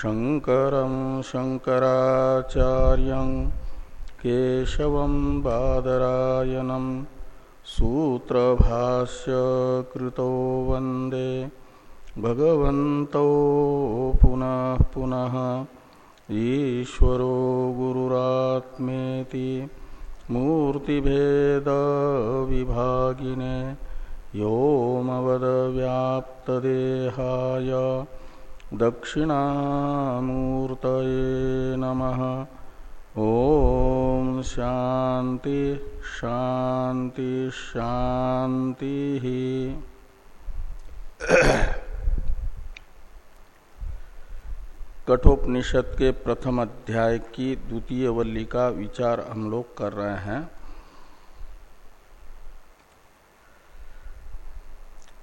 शङ्करं शङ्कराचार्यं केशवं सूत्रभाष्य कृतो वंदे भगवन्तौ पुनः पुनः ईश्वरो गुरुरात्मेति मूर्तिभेदविभागिने व्योमवदव्याप्तदेहाय दक्षिणामूर्तये नमः। ॐ शांति शांति शान्तिः। कठोपनिषद के प्रथम अध्याय की द्वितीय वल्ली का विचार हम लोग कर रहे हैं।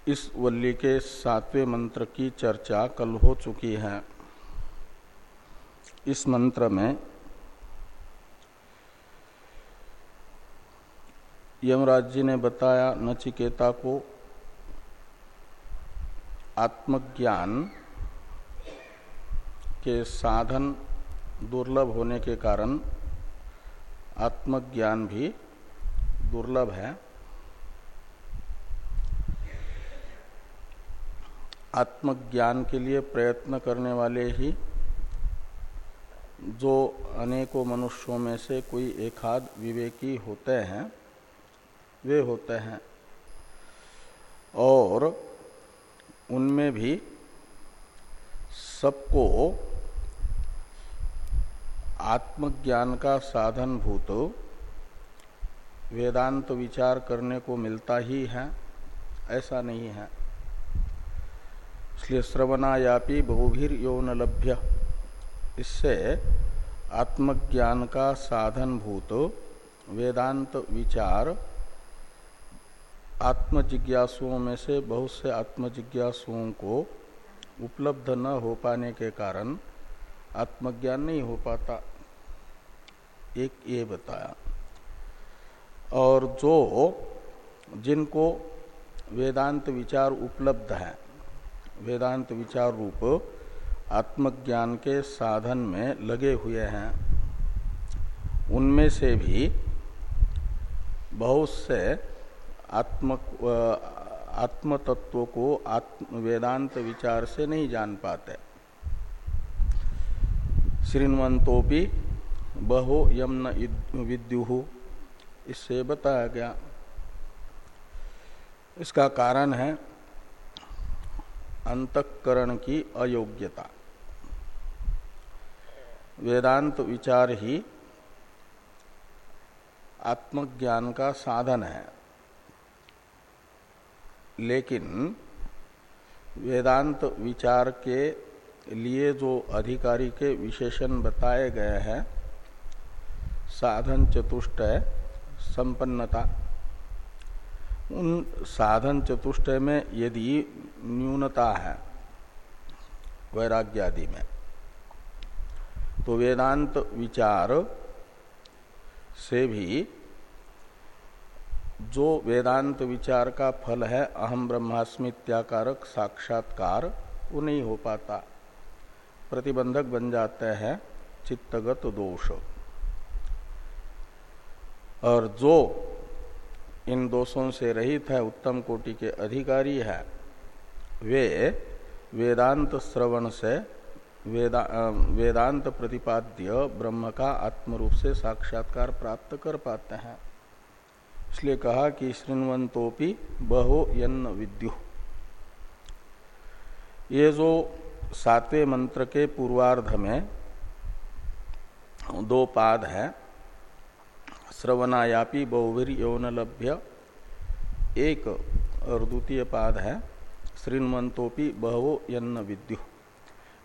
इस वल्ली के सातवें मंत्र की चर्चा कल हो चुकी है। इस मंत्र में यमराज जी ने बताया, नचिकेता को आत्मज्ञान के साधन दुर्लभ होने के कारण आत्मज्ञान भी दुर्लभ है। आत्मज्ञान के लिए प्रयत्न करने वाले ही जो अनेकों मनुष्यों में से कोई एकाध विवेकी होते हैं, वे होते हैं। और उनमें भी सबको आत्मज्ञान का साधन भूत वेदांत विचार करने को मिलता ही है, ऐसा नहीं है। इसलिए श्रवणायापी बहुभीर यौन लभ्य। इससे आत्मज्ञान का साधन भूत, वेदांत विचार, आत्मजिज्ञासुओं में से बहुत से आत्मजिज्ञासुओं को उपलब्ध न हो पाने के कारण आत्मज्ञान नहीं हो पाता। एक ये बताया। और जो जिनको वेदांत विचार उपलब्ध है वेदांत विचार रूप आत्मज्ञान के साधन में लगे हुए हैं। उनमें से भी बहुत से आत्म आत्म तत्व को आत्म, वेदांत विचार से नहीं जान पाते। श्रीनवंतोपि बहो यमन विद्यु इससे बताया गया। इसका कारण है अंतकरण की अयोग्यता। वेदांत विचार ही आत्मज्ञान का साधन है। लेकिन वेदांत विचार के लिए जो अधिकारी के विशेषण बताए गए हैं, साधन चतुष्ट संपन्नता। उन साधन चतुष्ट में यदि न्यूनता है, वैराग्यादि में तो वेदांत विचार से भी जो वेदांत विचार का फल है, अहम ब्रह्मास्मि इत्याकारक साक्षात्कार, वो नहीं हो पाता। प्रतिबंधक बन जाते हैं चित्तगत दोष। और जो इन दोषों से रहित है उत्तम कोटि के अधिकारी है। वे वेदांत श्रवण से वेदा, वेदांत प्रतिपाद्य ब्रह्म का आत्मरूप से साक्षात्कार प्राप्त कर पाते हैं। इसलिए कहा कि श्रृणवंतोपि बहो यन्न विद्यु। ये जो सातवें मंत्र के पूर्वार्ध में दो पाद है श्रवणायापी बहुवीर यौन लभ्य एक और द्वितीय पाद है श्रीनवंतोपि बहवो यन्न विद्यु।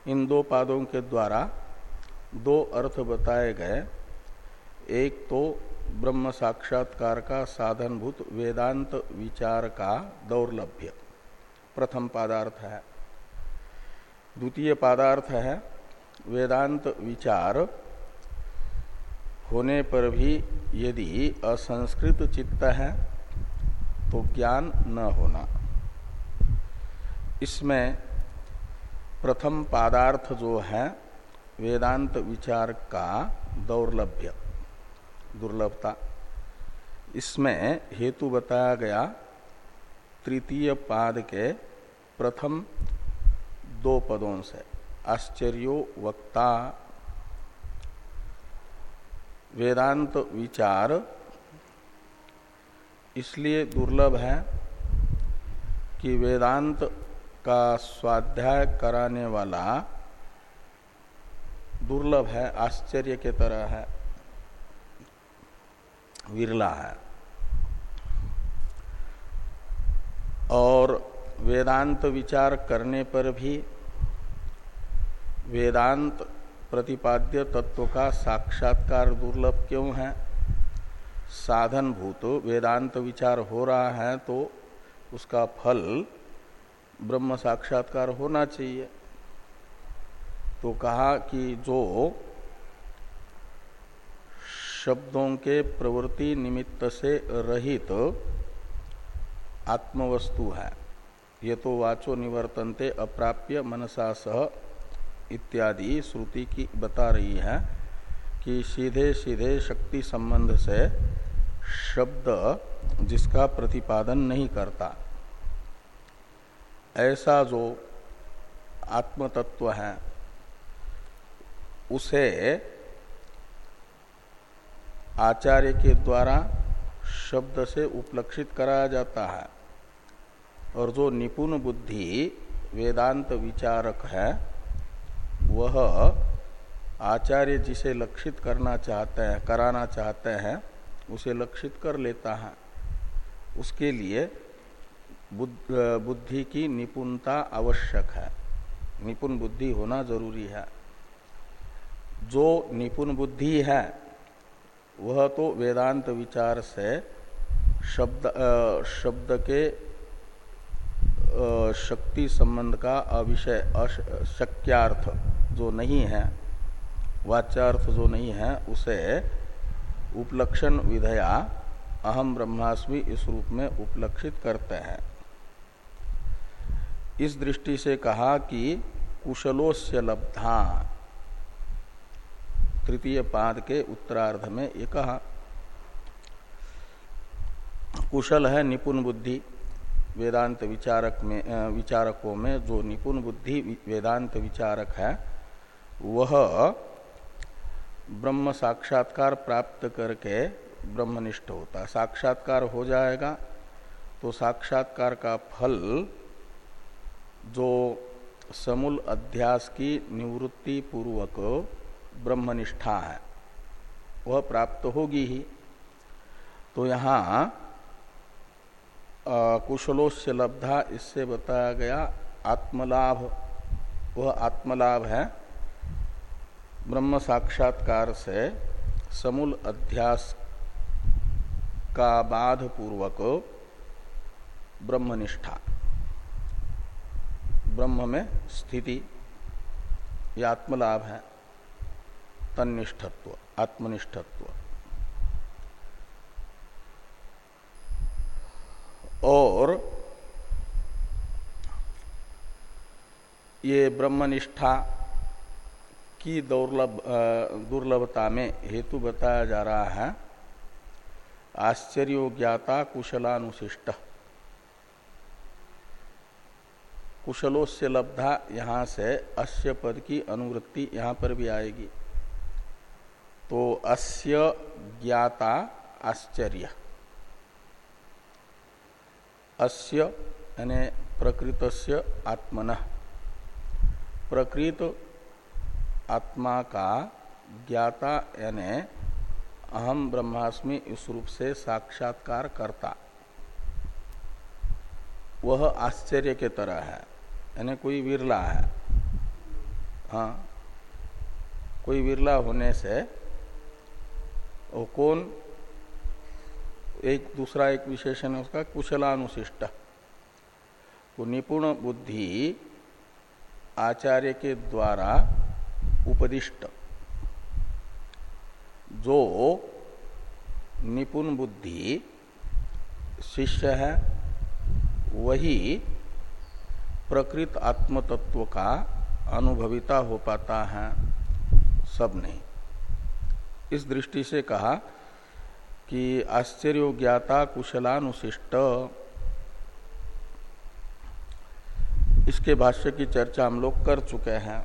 इन दो पादों के द्वारा दो अर्थ बताए गए। एक तो ब्रह्म साक्षात्कार का साधनभूत वेदांत विचार का दौर्लभ्य। प्रथम पादार्थ है। द्वितीय पादार्थ है, वेदांत विचार होने पर भी यदि असंस्कृत चित्त है तो ज्ञान न होना। इसमें प्रथम पादार्थ जो है, वेदांत विचार का दौर्लभ्य, दुर्लभता। इसमें हेतु बताया गया, तृतीय पाद के प्रथम दो पदों से, आश्चर्यो वक्ता वेदांत विचार इसलिए दुर्लभ है कि वेदांत का स्वाध्याय कराने वाला दुर्लभ है, आश्चर्य के तरह है, विरला है। और वेदांत विचार करने पर भी वेदांत प्रतिपाद्य तत्व का साक्षात्कार दुर्लभ क्यों है? साधन भूत वेदांत विचार हो रहा है तो उसका फल ब्रह्म साक्षात्कार होना चाहिए। तो कहा कि जो शब्दों के प्रवृत्ति निमित्त से रहित आत्मवस्तु है, ये तो वाचो निवर्तनते अप्राप्य मनसा सह इत्यादि श्रुति की बता रही है कि सीधे सीधे शक्ति संबंध से शब्द जिसका प्रतिपादन नहीं करता। ऐसा जो आत्म तत्व है, उसे आचार्य के द्वारा शब्द से उपलक्षित कराया जाता है। और जो निपुण बुद्धि वेदांत विचारक है वह आचार्य जिसे लक्षित करना चाहते हैं, कराना चाहते हैं, उसे लक्षित कर लेता है। उसके लिए बुद्धि की निपुणता आवश्यक है। निपुण बुद्धि होना ज़रूरी है। जो निपुण बुद्धि है, वह तो वेदांत विचार से शब्द शब्द के शक्ति संबंध का अविषय अशक्यार्थ जो नहीं है, वाच्यार्थ जो नहीं है, उसे उपलक्षण विधया अहम ब्रह्मास्मि इस रूप में उपलक्षित करते हैं। इस दृष्टि से कहा कि कुशलोस्य लब्धा, तृतीय पाद के उत्तरार्ध में ये कहा कुशल है, निपुण बुद्धि वेदांत विचारक में विचारकों में जो निपुण बुद्धि वेदांत विचारक है, वह ब्रह्म साक्षात्कार प्राप्त करके ब्रह्मनिष्ठ होता। है साक्षात्कार हो जाएगा तो साक्षात्कार का फल जो समूल अध्यास की निवृत्ति पूर्वक ब्रह्मनिष्ठा है, वह प्राप्त होगी ही। तो यहाँ कुशलोस्य लब्धा इससे बताया गया आत्मलाभ, वह आत्मलाभ है। ब्रह्म साक्षात्कार से समूल अध्यास का बाध पूर्वक ब्रह्मनिष्ठा, ब्रह्म में स्थिति यह आत्मलाभ है तनिष्ठत्व आत्मनिष्ठत्व। और ये ब्रह्मनिष्ठा की दुर्लभ दुर्लभता में हेतु बताया जा रहा है। आश्चर्य ज्ञाता कुशलानुशिष्ट। कुशलों से लब्धा यहाँ से अस्य पद की अनुवृत्ति यहाँ पर भी आएगी। तो अस्य ज्ञाता आश्चर्य। अस्य यानी प्रकृतस्य आत्मन। प्रकृत आत्मा का ज्ञाता यानी अहम ब्रह्मास्मि इस रूप से साक्षात्कार करता। वह आश्चर्य के तरह है। यानी कोई विरला है। हाँ कोई विरला होने से वो कौन एक दूसरा एक विशेषण है उसका, कुशलानुशिष्ट। तो निपुण बुद्धि आचार्य के द्वारा उपदिष्ट। जो निपुण बुद्धि शिष्य है, वही प्रकृत आत्म तत्व का अनुभविता हो पाता है, सब नहीं। इस दृष्टि से कहा कि आश्चर्य ज्ञाता कुशलानुशिष्ट। इसके भाष्य की चर्चा हम लोग कर चुके हैं।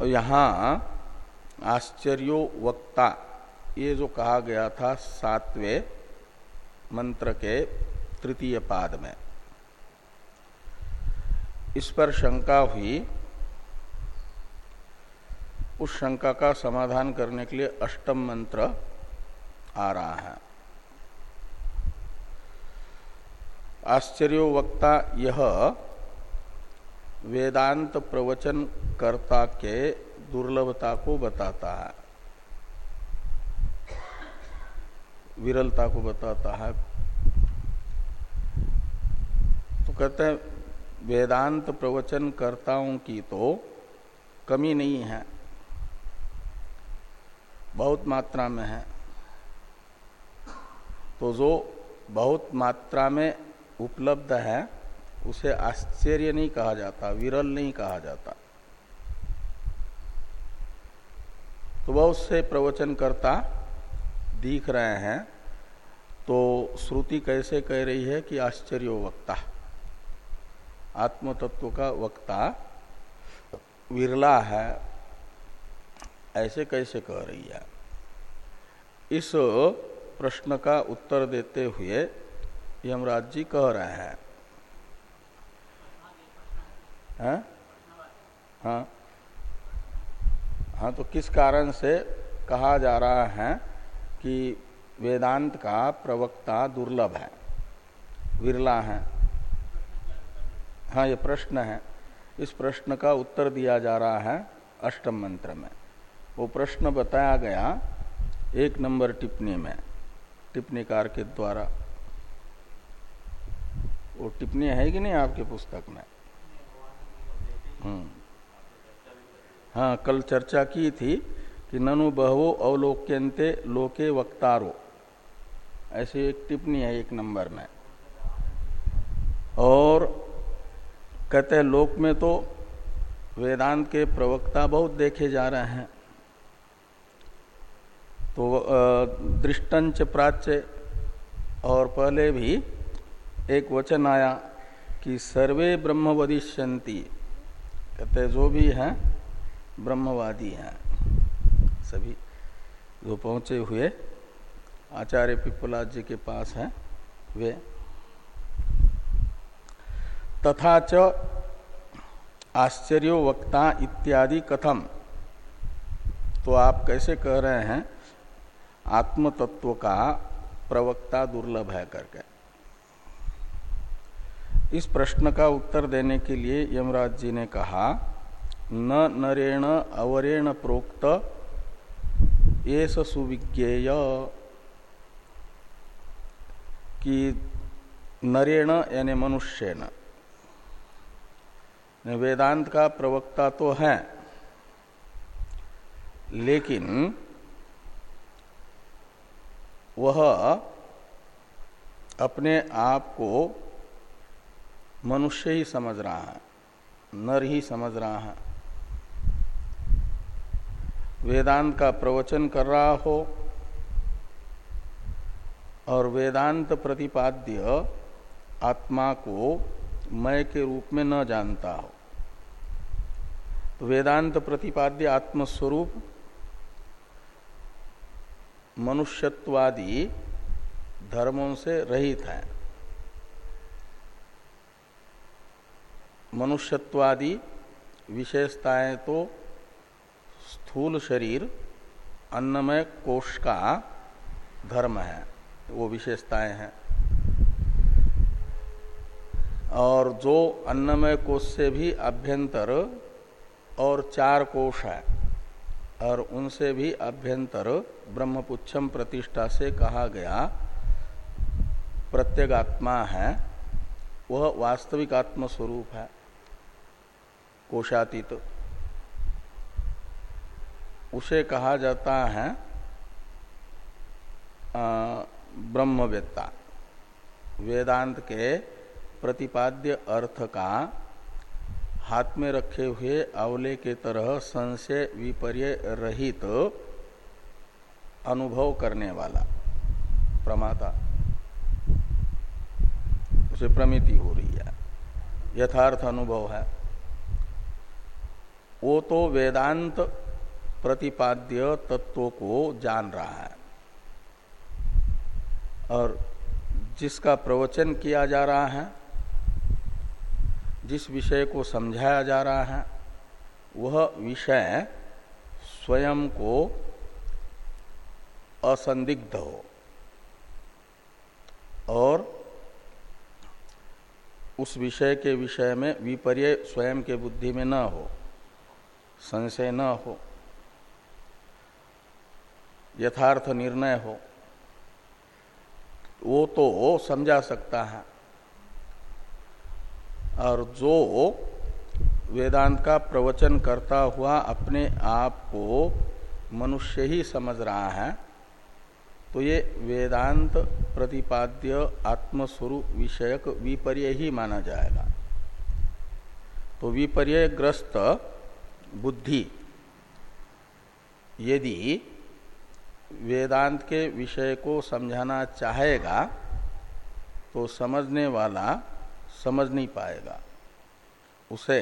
और यहाँ आश्चर्यो वक्ता, ये जो कहा गया था सातवें मंत्र के तृतीय पाद में, इस पर शंका हुई उस शंका का समाधान करने के लिए अष्टम मंत्र आ रहा है। आश्चर्यो वक्ता यह, वेदांत प्रवचन कर्ता के दुर्लभता को बताता है। विरलता को बताता है। तो कहते हैं, वेदांत प्रवचन कर्ताओं की तो कमी नहीं है। बहुत मात्रा में है। तो जो बहुत मात्रा में उपलब्ध है, उसे आश्चर्य नहीं कहा जाता, विरल नहीं कहा जाता। तो बहुत से प्रवचनकर्ता दिख रहे हैं तो श्रुति कैसे कह रही है कि आश्चर्य वक्ता आत्म तत्व का वक्ता विरला है ऐसे कैसे कह रही है? इस प्रश्न का उत्तर देते हुए यमराज जी कह रहे हैं। हाँ? हाँ। हाँ तो किस कारण से कहा जा रहा है कि वेदांत का प्रवक्ता दुर्लभ है? विरला है। हाँ ये प्रश्न है। इस प्रश्न का उत्तर दिया जा रहा है अष्टम मंत्र में। वो प्रश्न बताया गया एक नंबर टिप्पणी में, टिप्पणीकार के द्वारा। वो टिप्पणी है कि नहीं आपके पुस्तक में? हम्म। हाँ कल चर्चा की थी कि ननु बहवो अवलोक्यंते लोके वक्तारो। ऐसी एक टिप्पणी है एक नंबर में। और कहते हैं, लोक में तो वेदांत के प्रवक्ता बहुत देखे जा रहे हैं। तो दृष्टंच प्राच्य और पहले भी एक वचन आया कि सर्वे ब्रह्म वदिष्यंती कहते, जो भी हैं, ब्रह्मवादी हैं। सभी जो पहुँचे हुए आचार्य पिपला जी के पास हैं, वे। तथा च आश्चर्यो वक्ता इत्यादि कथम। तो आप कैसे कह रहे हैं आत्म तत्व का प्रवक्ता दुर्लभ है करके। इस प्रश्न का उत्तर देने के लिए यमराज जी ने कहा, न नरेण अवरेण प्रोक्त ये सुविज्ञेय। कि नरेण यानी मनुष्य न वेदांत का प्रवक्ता तो है, लेकिन वह अपने आप को मनुष्य ही समझ रहा है, नर ही समझ रहा है। वेदांत का प्रवचन कर रहा हो और वेदांत प्रतिपाद्य आत्मा को मय के रूप में न जानता हो। तो वेदांत प्रतिपाद्य आत्मस्वरूप मनुष्यत्वादी धर्मों से रहित हैं। मनुष्यत्वादि विशेषताएँ तो स्थूल शरीर, अन्नमय कोष का धर्म है, वो विशेषताएँ हैं। और जो अन्नमय कोष से भी अभ्यंतर और चार कोष है, और उनसे भी अभ्यंतर ब्रह्मपुच्छम प्रतिष्ठा से कहा गया, प्रत्यगात्मा है, वह वास्तविक आत्म स्वरूप है, कोशातीत। उसे कहा जाता है ब्रह्मवेत्ता। वेदांत के प्रतिपाद्य अर्थ का हाथ में रखे हुए अवले के तरह संशय विपर्य रहित तो अनुभव करने वाला प्रमाता। उसे प्रमिति हो रही है। यथार्थ अनुभव है। वो तो वेदांत प्रतिपाद्य तत्वों को जान रहा है। और जिसका प्रवचन किया जा रहा है, जिस विषय को समझाया जा रहा है, वह विषय स्वयं को असंदिग्ध हो। और उस विषय के विषय में विपर्य स्वयं के बुद्धि में न हो, संशय न हो, यथार्थ निर्णय हो, वो तो वो समझा सकता है। और जो वेदांत का प्रवचन करता हुआ अपने आप को मनुष्य ही समझ रहा है तो ये वेदांत प्रतिपाद्य आत्मस्वरूप विषयक विपर्य ही माना जाएगा। तो विपर्य ग्रस्त बुद्धि, यदि वेदांत के विषय को समझाना चाहेगा तो समझने वाला समझ नहीं पाएगा। उसे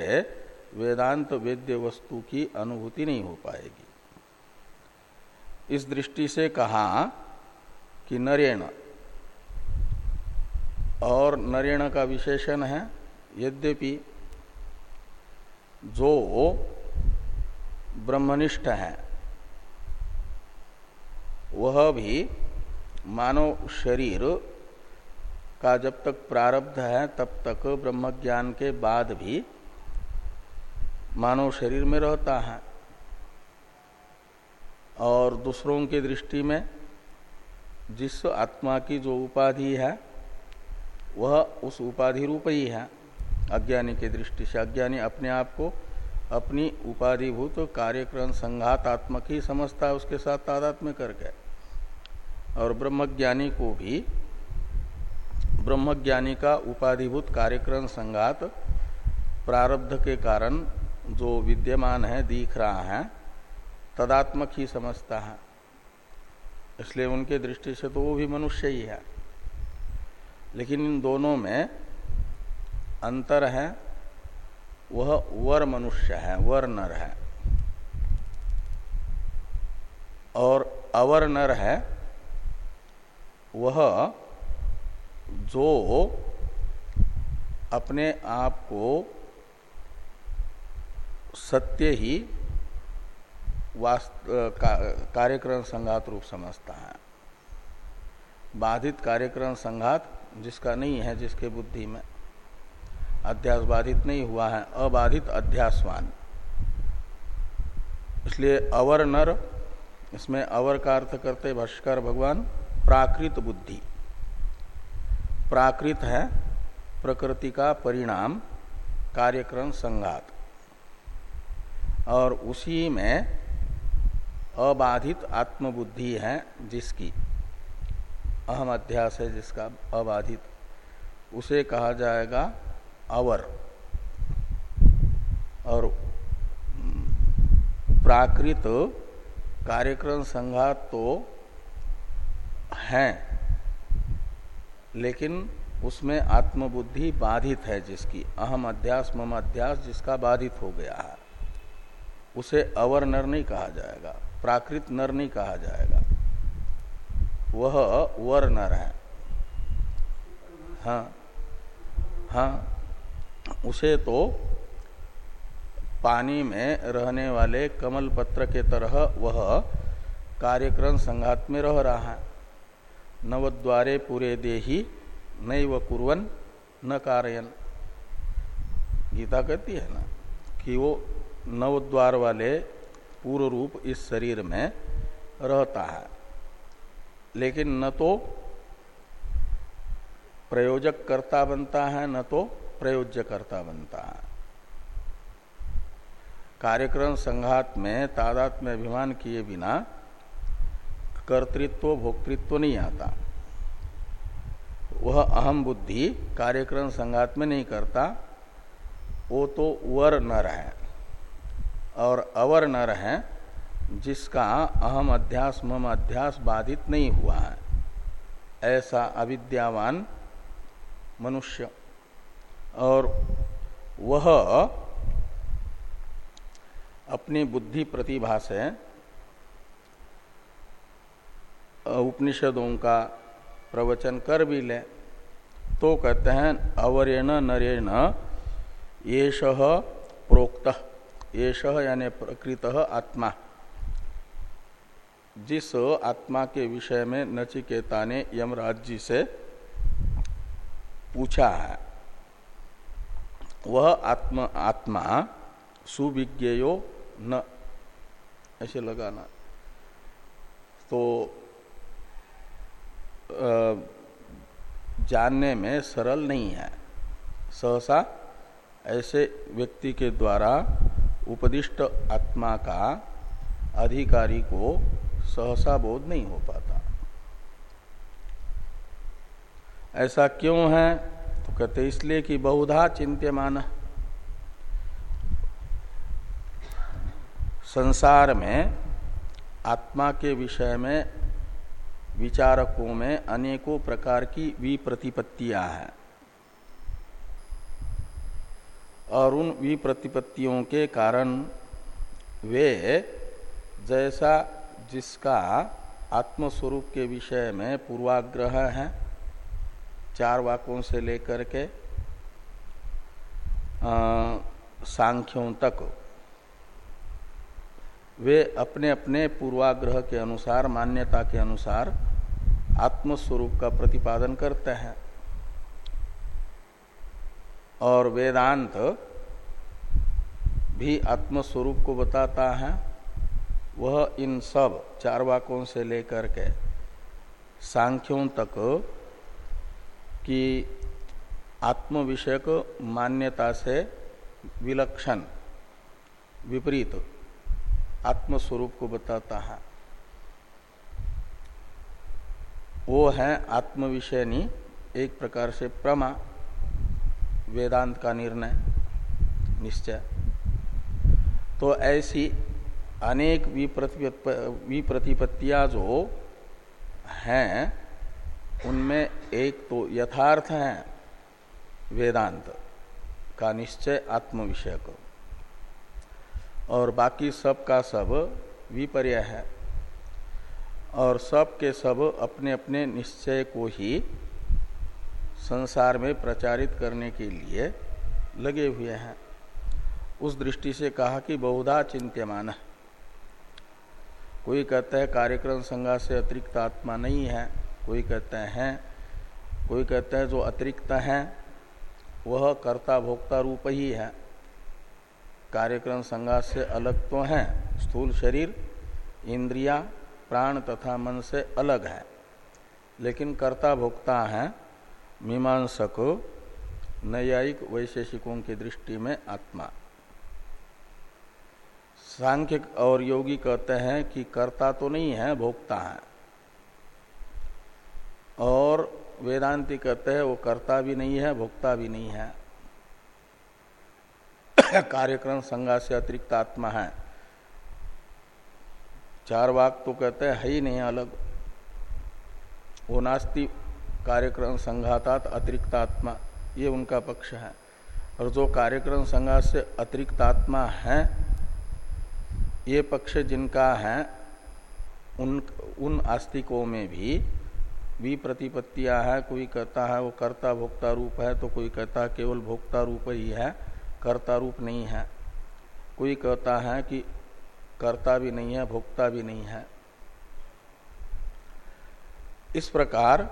वेदांत वेद्य वस्तु की अनुभूति नहीं हो पाएगी। इस दृष्टि से कहा कि नरेण। और नरेण का विशेषण है, यद्यपि जो ब्रह्मनिष्ठ है, वह भी मानव शरीर का जब तक प्रारब्ध है, तब तक ब्रह्म ज्ञान के बाद भी मानव शरीर में रहता है। और दूसरों की दृष्टि में जिस आत्मा की जो उपाधि है, वह उस उपाधि रूप ही है। अज्ञानी की दृष्टि से अज्ञानी अपने आप को अपनी उपाधिभूत कार्यक्रम संघातात्मक ही समझता है, उसके साथ तादात्म्य करके। और ब्रह्मज्ञानी को भी, ब्रह्मज्ञानी का उपाधिभूत कार्यक्रम संघात प्रारब्ध के कारण जो विद्यमान है, दिख रहा है, तदात्मक ही समझता है। इसलिए उनके दृष्टि से तो वो भी मनुष्य ही है। लेकिन इन दोनों में अंतर है, वह वर मनुष्य है, वर नर है। और अवर नर है, वह जो अपने आप को सत्य ही का, कार्यक्रम संघात रूप समझता है। बाधित कार्यक्रम संघात जिसका नहीं है जिसके बुद्धि में अध्यास बाधित नहीं हुआ है अबाधित अध्यासवान। इसलिए अवर नर इसमें अवर का अर्थ करते भाष्कर भगवान प्राकृत बुद्धि। प्राकृत है प्रकृति का परिणाम कार्यक्रम संघात। और उसी में अबाधित आत्मबुद्धि है जिसकी। अहम अध्यास है जिसका अबाधित। उसे कहा जाएगा अवर। और प्राकृत कार्यक्रम संघात तो है, लेकिन उसमें आत्मबुद्धि बाधित है जिसकी। अहम अध्यास, मम अध्यास जिसका बाधित हो गया है, उसे अवर नर नहीं कहा जाएगा। प्राकृत नर नहीं कहा जाएगा। वह वर नर है। हाँ हाँ उसे तो पानी में रहने वाले कमल पत्र के तरह वह कार्यक्रम संघात में रह रहा है। नवद्वारे पूरे देही नैव कुरन न कारयन। गीता कहती है ना कि वो नवद्वार वाले पूर्व रूप इस शरीर में रहता है। लेकिन न तो प्रयोजक कर्ता बनता है, न तो प्रयोज्य कर्ता बनता है। कार्यक्रम संघात में, तादात में अभिमान किए बिना कर्तृत्व, भोक्तृत्व नहीं आता। वह अहम बुद्धि कार्यक्रम संघात में नहीं करता, वो तो वर नर है और अवर नर हैं जिसका अहम अध्यास, मम अध्यास बाधित नहीं हुआ है। ऐसा अविद्यावान मनुष्य। और वह अपनी बुद्धि प्रतिभा से, उपनिषदों का प्रवचन कर भी ले। तो कहते हैं अवरेण नरेण, येष प्रोक्त। येष यानी प्रकृत आत्मा। जिस आत्मा के विषय में नचिकेता ने यमराज जी से पूछा है, वह आत्मा आत्मा सुविज्ञेयो न। ऐसे लगाना। तो जानने में सरल नहीं है। सहसा ऐसे व्यक्ति के द्वारा उपदिष्ट आत्मा का अधिकारी को सहसा बोध नहीं हो पाता। ऐसा क्यों है? तो कहते, इसलिए कि बहुधा चिंत्यमान। संसार में, आत्मा के विषय में, विचारकों में अनेकों प्रकार की विप्रतिपत्तियाँ हैं। और उन विप्रतिपत्तियों के कारण वे जैसा जिसका आत्मस्वरूप के विषय में पूर्वाग्रह है, चार वाक्यों से लेकर के सांख्यों तक, वे अपने अपने पूर्वाग्रह के अनुसार, मान्यता के अनुसार आत्मस्वरूप का प्रतिपादन करते हैं। और वेदांत भी आत्मस्वरूप को बताता है। वह इन सब चार वाकों से लेकर के सांख्यों तक की आत्म विषयक मान्यता से विलक्षण, विपरीत आत्मस्वरूप को बताता है। वो है आत्म विषयनी एक प्रकार से प्रमा। वेदांत का निर्णय, निश्चय। तो ऐसी अनेक विप्रतिपत्तियाँ जो हैं, उनमें एक तो यथार्थ है वेदांत का निश्चय आत्म विषय को और बाकी सब का सब विपर्य है। और सब के सब अपने अपने निश्चय को ही संसार में प्रचारित करने के लिए लगे हुए हैं। उस दृष्टि से कहा कि बहुधा चिंत्यमान है। कोई कहता है कार्यक्रम संज्ञा से अतिरिक्त आत्मा नहीं है, कोई कहते हैं, कोई कहते हैं जो अतिरिक्त है, वह कर्ता भोक्ता रूप ही है। कार्यक्रम संज्ञा से अलग तो है, स्थूल शरीर, इंद्रिया, प्राण तथा मन से अलग है। लेकिन कर्ता भोक्ता है मीमांसक नैयायिक वैशेषिकों की दृष्टि में आत्मा। सांख्य और योगी कहते हैं कि कर्ता तो नहीं है, भोक्ता है। और वेदांति कहते हैं वो कर्ता भी नहीं है, भोक्ता भी नहीं है। कार्यक्रम संज्ञा से अतिरिक्त आत्मा है। चार वाक तो कहते हैं, है ही नहीं अलग। वो नास्ती कार्यक्रम संघातात अतिरिक्त आत्मा ये उनका पक्ष है। और जो कार्यक्रम संघात से अतिरिक्त आत्मा है, ये पक्ष जिनका है, उन उन आस्तिकों में भी भी प्रतिपत्तियाँ है, कोई कहता है, वो कर्ता भोक्ता रूप है तो कोई कहता है केवल भोक्ता रूप ही है, कर्ता रूप नहीं है। कोई कहता है कि कर्ता भी नहीं है, भोक्ता भी नहीं है। इस प्रकार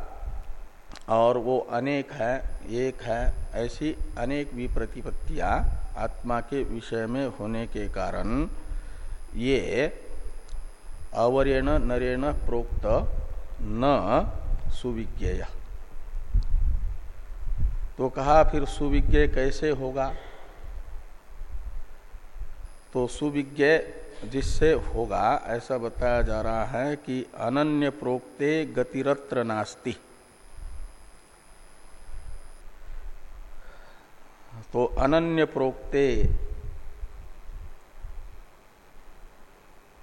और वो अनेक है, एक है, ऐसी अनेक भी प्रतिपत्तियाँ आत्मा के विषय में होने के कारण ये अवरेण नरेण प्रोक्त न सुविज्ञेय। तो कहा फिर सुविज्ञ कैसे होगा? तो सुविज्ञ जिससे होगा, ऐसा बताया जा रहा है कि अनन्य प्रोक्ते गतिरत्र नास्ति। तो अनन्य प्रोक्ते।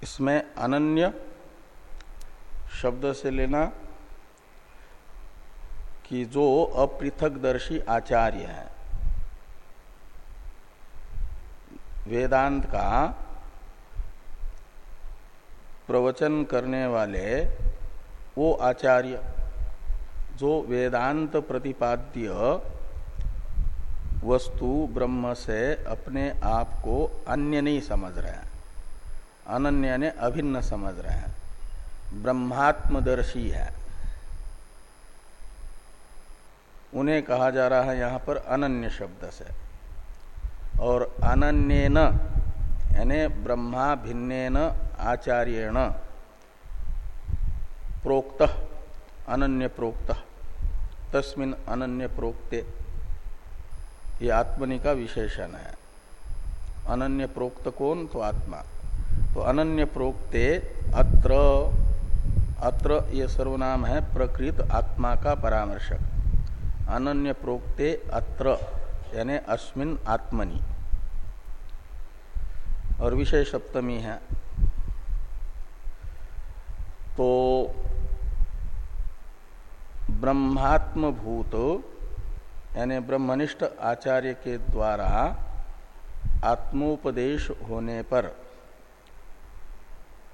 इसमें अनन्य शब्द से लेना कि जो अपृथकदर्शी आचार्य है। वेदांत का प्रवचन करने वाले वो आचार्य, जो वेदांत प्रतिपाद्य वस्तु ब्रह्म से अपने आप को अन्य नहीं समझ रहे हैं। अनन्य ने अभिन्न समझ रहे हैं। ब्रह्मात्मदर्शी है। उन्हें कहा जा रहा है यहाँ पर अनन्य शब्द से। और अनन्य यानी ब्रह्मा भिन्न आचार्यण प्रोक्त अनन्य प्रोक्त तस्मिन अनन्य प्रोक्ते ये आत्मनि का विशेषण है। अनन्य प्रोक्त कौन तो आत्मा। तो अनन्य प्रोक्ते अत्र अत्र ये सर्वनाम है प्रकृत आत्मा का परामर्शक। अनन्य प्रोक्ते अत्र, यानी अस्मिन आत्मनि। और विषय सप्तमी है। तो ब्रह्मात्म भूत यानी ब्रह्मनिष्ठ आचार्य के द्वारा आत्मोपदेश होने पर,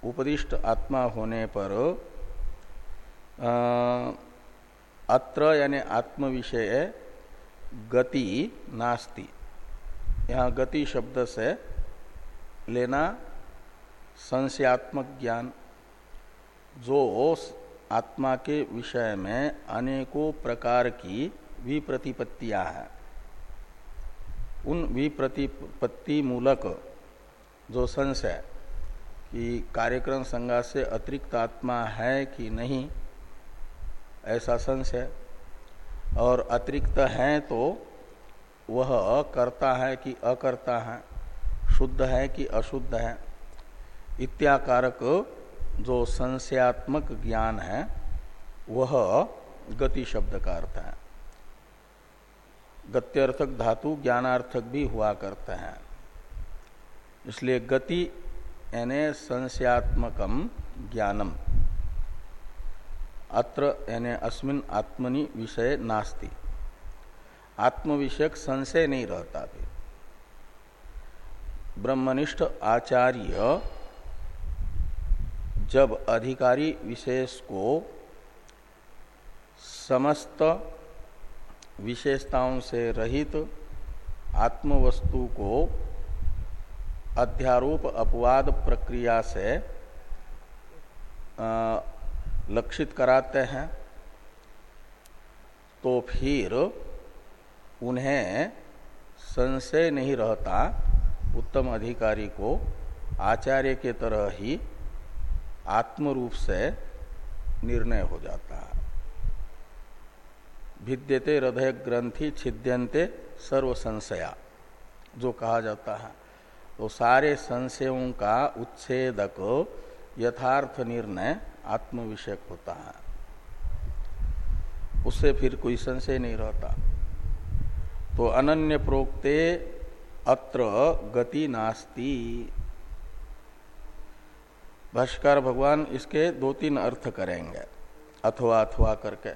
उपदिष्ट आत्मा होने पर अत्र यानी आत्म विषय गति नास्ति। यहाँ गति शब्द से लेना संशयात्मक ज्ञान, जो आत्मा के विषय में अनेकों प्रकार की विप्रतिपत्तियाँ। हैं उन विप्रतिपत्ति मूलक जो संशय कि कार्यक्रम संज्ञा से अतिरिक्त आत्मा है कि नहीं, ऐसा संशय और अतिरिक्त है तो वह करता है कि अकर्ता है, शुद्ध है कि अशुद्ध है। इत्याकारक जो संशयात्मक ज्ञान है, वह गति शब्द का अर्थ है। गत्यर्थक धातु ज्ञानार्थक भी हुआ करते हैं। इसलिए गति यानी संशयात्मकम ज्ञानम। अत्र यानी अस्मिन आत्मनि विषय नास्ति। आत्म विषयक संशय नहीं रहता भी। ब्रह्मनिष्ठ आचार्य जब अधिकारी विशेष को समस्त विशेषताओं से रहित आत्मवस्तु को अध्यारोप अपवाद प्रक्रिया से लक्षित कराते हैं तो फिर उन्हें संशय नहीं रहता, उत्तम अधिकारी को आचार्य के तरह ही आत्म रूप से निर्णय हो जाता है। भिद्यते हृदय ग्रंथि छिद्यंते सर्व संशया जो कहा जाता है। तो सारे संशयों का उच्छेदक यथार्थ निर्णय आत्मविषयक होता है। उससे फिर कोई संशय नहीं रहता। तो अनन्य प्रोक्ते अत्र गति नास्ति। भाष्कर भगवान इसके दो तीन अर्थ करेंगे, अथवा अथवा करके।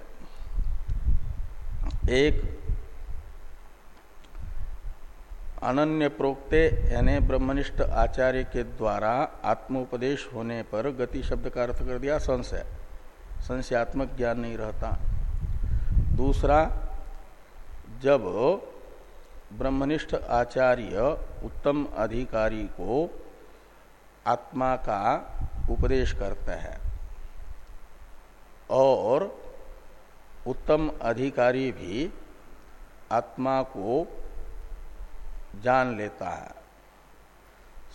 एक अनन्य प्रोक्ते यानी ब्रह्मनिष्ठ आचार्य के द्वारा आत्मोपदेश होने पर गति शब्द का अर्थ कर दिया, संशय। संशयात्मक ज्ञान नहीं रहता। दूसरा, जब ब्रह्मनिष्ठ आचार्य उत्तम अधिकारी को आत्मा का उपदेश करते हैं और उत्तम अधिकारी भी आत्मा को जान लेता है।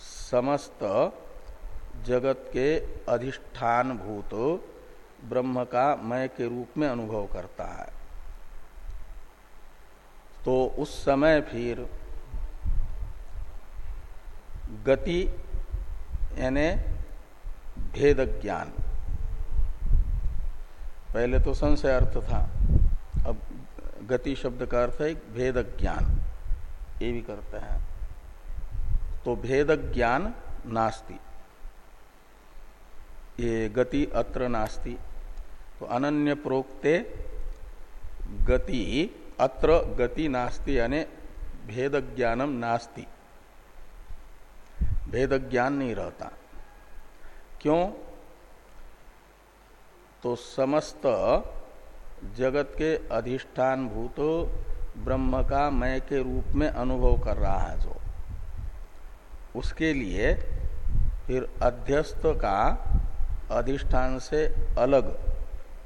समस्त जगत के अधिष्ठान भूत ब्रह्म का मय के रूप में अनुभव करता है। तो उस समय फिर गति यानी भेद ज्ञान पहले तो संशय अर्थ था। अब गति शब्द का अर्थ है भेद ज्ञान ये भी करते हैं। तो भेद ज्ञान नास्ति। ये गति अत्र नास्ति। तो अनन्य प्रोक्ते गति अत्र गति नास्ति यानी भेद ज्ञानम नास्ति। भेद ज्ञान नहीं रहता। क्यों? तो समस्त जगत के अधिष्ठान भूत ब्रह्म का मय के रूप में अनुभव कर रहा है जो। उसके लिए फिर अध्यस्त का अधिष्ठान से अलग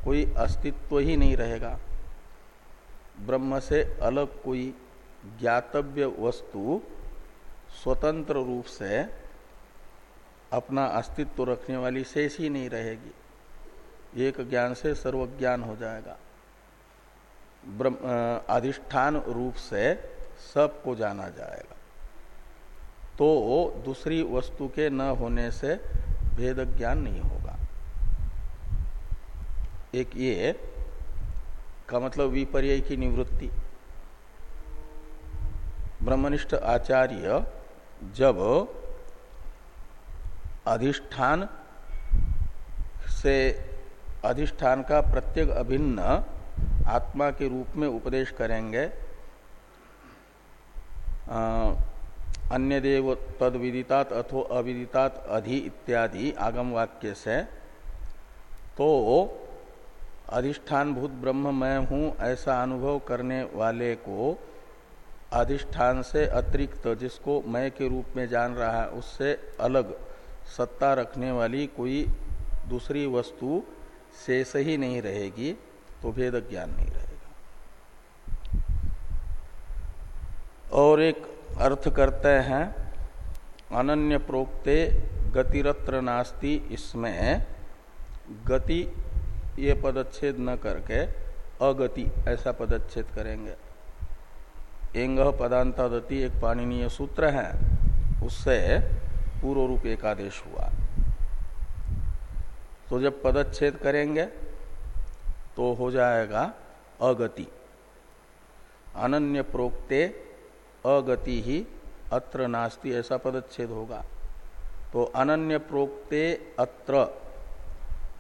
कोई अस्तित्व ही नहीं रहेगा। ब्रह्म से अलग कोई ज्ञातव्य वस्तु स्वतंत्र रूप से अपना अस्तित्व रखने वाली शेष ही नहीं रहेगी। एक ज्ञान से सर्वज्ञान हो जाएगा। अधिष्ठान रूप से सबको जाना जाएगा। तो दूसरी वस्तु के न होने से भेद ज्ञान नहीं होगा। एक ये का मतलब विपर्य की निवृत्ति। ब्रह्मनिष्ठ आचार्य जब अधिष्ठान से अधिष्ठान का प्रत्येक अभिन्न आत्मा के रूप में उपदेश करेंगे। अन्य देव तद विदितात अथो अविदितात अधि इत्यादि आगम वाक्य से। तो अधिष्ठान भूत ब्रह्म मैं हूँ, ऐसा अनुभव करने वाले को अधिष्ठान से अतिरिक्त जिसको मैं के रूप में जान रहा है उससे अलग सत्ता रखने वाली कोई दूसरी वस्तु शेष ही नहीं रहेगी तो भेद ज्ञान नहीं रहेगा। और एक अर्थ करते हैं, अनन्य प्रोक्ते गतिरत्र नास्ति इसमें, गति ये पदच्छेद न करके अगति, ऐसा पदच्छेद करेंगे। एंग पदांतादति एक पाणनीय सूत्र है, उससे पूर्व रूप एकादेश हुआ। तो जब पदच्छेद करेंगे तो हो जाएगा अगति। अनन्य प्रोक्ते अगति ही अत्र नास्ति, ऐसा पदच्छेद होगा। तो अनन्य प्रोक्ते अत्र,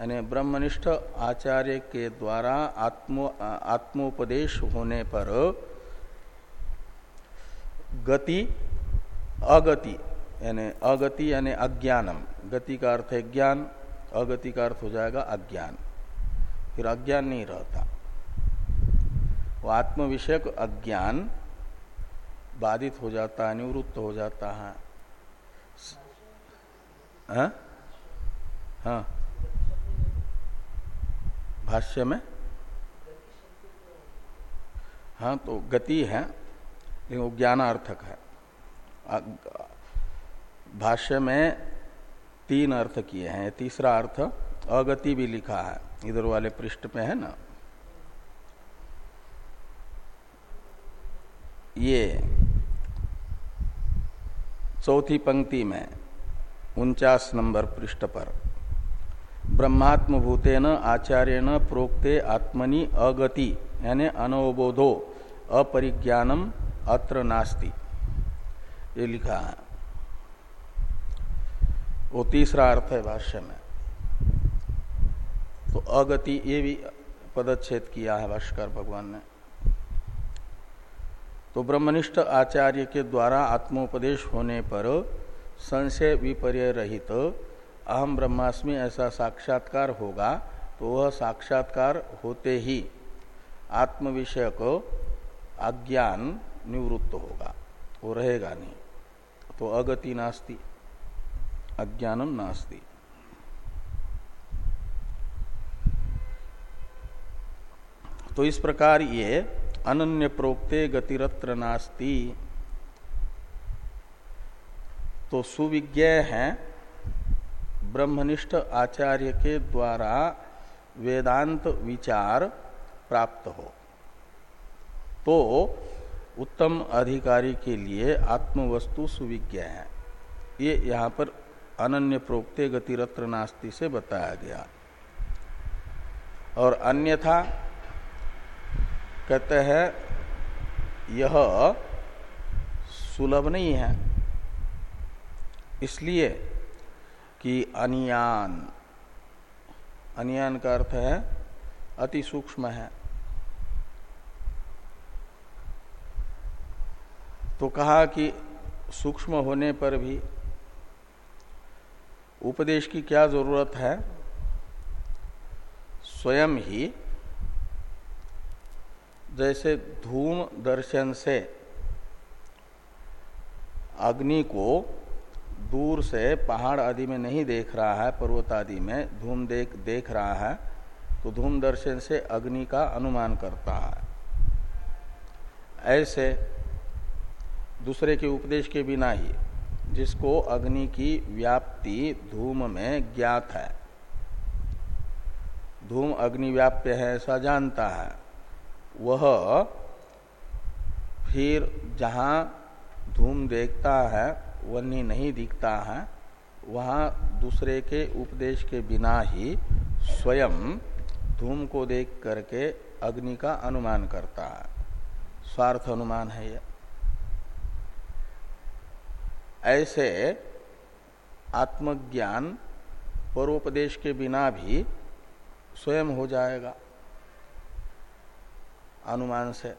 यानी ब्रह्मनिष्ठ आचार्य के द्वारा आत्मो, आत्मोपदेश होने पर गति, अगति, यानी अगति, यानी अज्ञानम। गति का अर्थ है ज्ञान अगति का अर्थ हो जाएगा अज्ञान। फिर अज्ञान नहीं रहता। वो आत्म विषयक अज्ञान बाधित हो जाता है निवृत्त हो जाता है। हाँ, हाँ। भाष्य में? हाँ तो गति है लेकिन वो ज्ञानार्थक है। भाष्य में तीन अर्थ किए हैं। तीसरा अर्थ, अगति भी लिखा है। इधर वाले पृष्ठ पे है ना? ये चौथी पंक्ति में, उनचास नंबर पृष्ठ पर ब्रह्मात्म भूतेन आचार्यन प्रोक्ते आत्मनि अगति, यानी अनवबोधो, अपरिज्ञानम अत्र नास्ति। ये लिखा है। वो तीसरा अर्थ है भाष्य में। तो अगति ये भी पदच्छेद किया है भाष्कर भगवान ने। तो ब्रह्मनिष्ठ आचार्य के द्वारा आत्मोपदेश होने पर संशय विपर्य रहित अहम ब्रह्मास्मि ऐसा साक्षात्कार होगा तो वह साक्षात्कार होते ही आत्म विषय को अज्ञान निवृत्त होगा, वो रहेगा नहीं। तो अगति नास्ति। अज्ञानम नास्ति। तो इस प्रकार ये अनन्य प्रोक्ते गतिरत्र नास्ति। तो सुविज्ञ है ब्रह्मनिष्ठ आचार्य के द्वारा वेदांत विचार प्राप्त हो। तो उत्तम अधिकारी के लिए आत्मवस्तु सुविज्ञ है। ये यहाँ पर अनन्य प्रोक्ते गतिरत्र नास्ति से बताया गया। और अन्यथा कहते हैं, यह सुलभ नहीं है। इसलिए कि अनियान अनियान का अर्थ है, अति सूक्ष्म है। तो कहा कि सूक्ष्म होने पर भी उपदेश की क्या ज़रूरत है? स्वयं ही जैसे धूम दर्शन से अग्नि को दूर से पहाड़ आदि में नहीं देख रहा है, पर्वत आदि में धूम देख देख रहा है तो धूम दर्शन से अग्नि का अनुमान करता है। ऐसे दूसरे के उपदेश के बिना ही जिसको अग्नि की व्याप्ति धूम में ज्ञात है। धूम अग्नि व्याप्य है, ऐसा जानता है। वह फिर जहाँ धूम देखता है वन्नी नहीं दिखता है, वहाँ दूसरे के उपदेश के बिना ही स्वयं धूम को देख करके अग्नि का अनुमान करता है। स्वार्थ अनुमान है यह। ऐसे आत्मज्ञान परोपदेश के बिना भी स्वयं हो जाएगा। अनुमान से।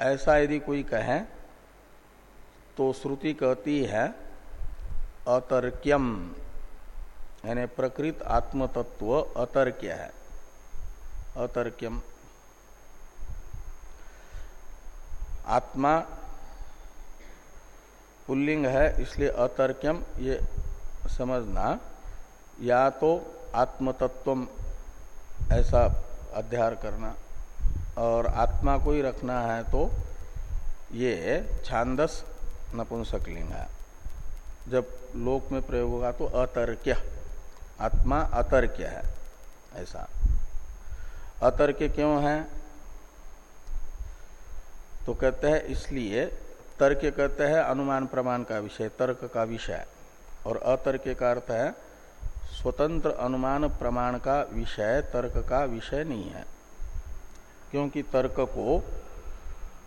ऐसा यदि कोई कहे तो श्रुति कहती है, अतर्क्यम यानी प्रकृत आत्मतत्व अतर्क्य है। अतर्क्यम। आत्मा पुल्लिंग है, इसलिए अतर्क्यम, ये समझना। या तो आत्मतत्व ऐसा अध्यार करना। और आत्मा को ही रखना है तो ये छांदस नपुंसक लिंग है। जब लोक में प्रयोग होगा तो अतर्क्य। आत्मा अतर्क्य है, ऐसा। अतर्क्य क्यों है? तो कहते हैं, इसलिए तर्क कहते हैं अनुमान प्रमाण का विषय, तर्क का विषय। और अतर्क का अर्थ है स्वतंत्र अनुमान प्रमाण का विषय, तर्क का विषय नहीं है। क्योंकि तर्क को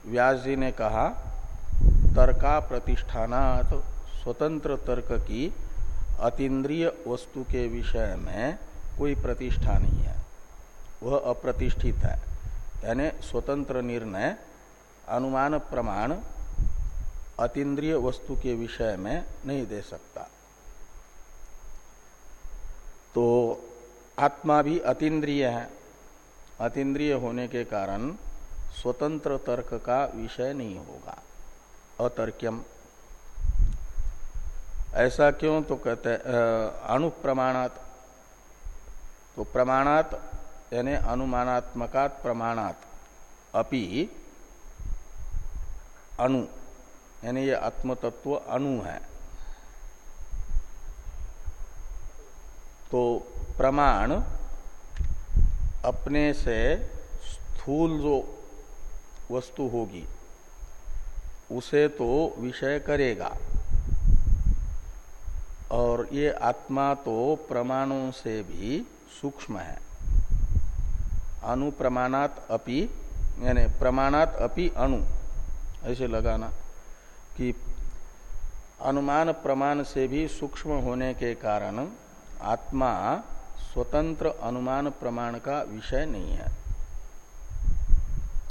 व्यास जी ने कहा, तर्का प्रतिष्ठानात स्वतंत्र तर्क की अतीन्द्रिय वस्तु के विषय में कोई प्रतिष्ठा नहीं है। वह अप्रतिष्ठित है। यानी स्वतंत्र निर्णय, अनुमान प्रमाण अतीन्द्रिय वस्तु के विषय में नहीं दे सकता। तो आत्मा भी अतीन्द्रिय है। अतीन्द्रिय होने के कारण स्वतंत्र तर्क का विषय नहीं होगा। अतर्क्यम। ऐसा क्यों? तो कहते अणुप्रमाणात तो प्रमाणात, यानी अनुमानात्मकात प्रमाणात, अपि अणु। यानी ये आत्म तत्व अणु है। तो प्रमाण अपने से स्थूल जो वस्तु होगी, उसे तो विषय करेगा। और ये आत्मा तो प्रमाणों से भी सूक्ष्म है। अनुप्रमाणात अपि, यानी प्रमाणात अपि अणु, ऐसे लगाना। कि अनुमान प्रमाण से भी सूक्ष्म होने के कारण आत्मा स्वतंत्र अनुमान प्रमाण का विषय नहीं है।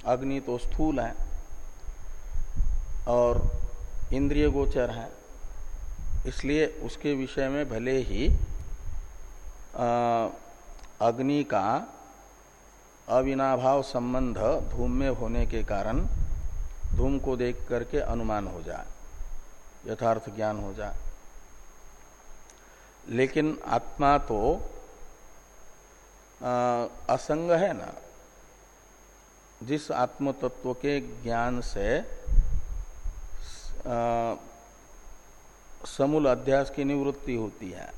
अग्नि तो स्थूल है और इंद्रिय गोचर है। इसलिए उसके विषय में भले ही अग्नि का अविनाभाव संबंध धूम में होने के कारण धूम को देख करके अनुमान हो जाए यथार्थ ज्ञान हो जाए। लेकिन आत्मा तो आ, असंग है ना? जिस आत्म तत्व के ज्ञान से समूल अध्यास की निवृत्ति होती है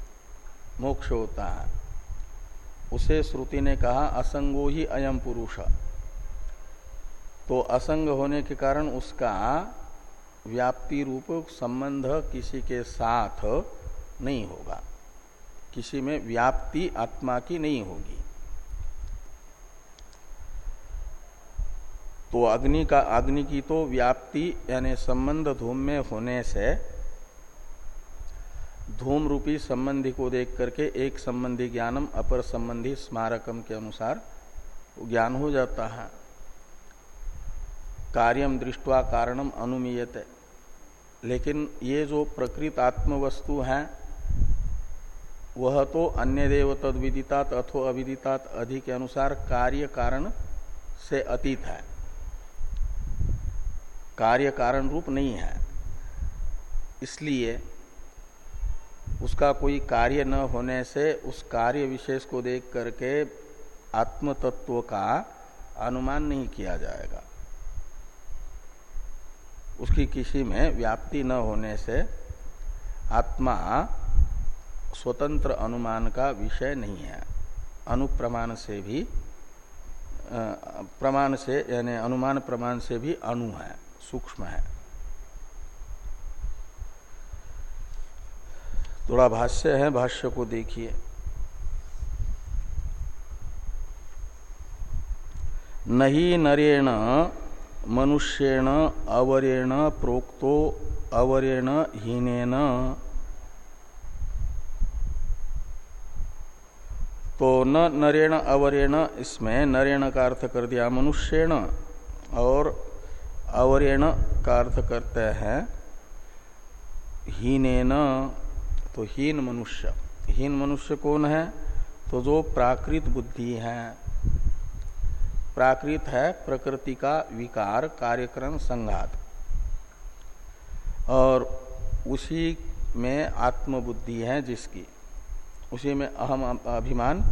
मोक्ष होता है। उसे श्रुति ने कहा असंगो ही अयम पुरुष। तो असंग होने के कारण उसका व्याप्ति रूप संबंध किसी के साथ नहीं होगा। किसी में व्याप्ति आत्मा की नहीं होगी। तो अग्नि का, अग्नि की तो व्याप्ति यानी संबंध धूम में होने से धूम रूपी संबंधी को देख करके एक संबंधी ज्ञानम, अपर संबंधी स्मारकम के अनुसार ज्ञान हो जाता है। कार्यम दृष्टवा कारणम अनुमीयत। लेकिन ये जो प्रकृत आत्म वस्तु है, वह तो अन्य देव तद विदितात अथो अविदितात अधिक के अनुसार कार्य कारण से अतीत है। कार्य कारण रूप नहीं है। इसलिए उसका कोई कार्य न होने से उस कार्य विशेष को देख करके आत्म तत्व का अनुमान नहीं किया जाएगा। उसकी किसी में व्याप्ति न होने से आत्मा स्वतंत्र अनुमान का विषय नहीं है। अनुप्रमाण से भी प्रमाण से, यानी अनुमान प्रमाण से भी अणु है, सूक्ष्म है। थोड़ा भाष्य है, भाष्य को देखिए। नहीं नरेण मनुष्येण अवरेण प्रोक्तो अवरेण हीनेन। तो न नरेण अवरेण इसमें नरेण का अर्थ कर दिया मनुष्येण, और अवरेण का अर्थ करते हैं हीनेन। तो हीन मनुष्य हीन मनुष्य कौन है? तो जो प्राकृत बुद्धि है प्राकृत है प्रकृति का विकार, कार्यक्रम, संघात। और उसी में आत्मबुद्धि है जिसकी। उसी में अहम अभिमान,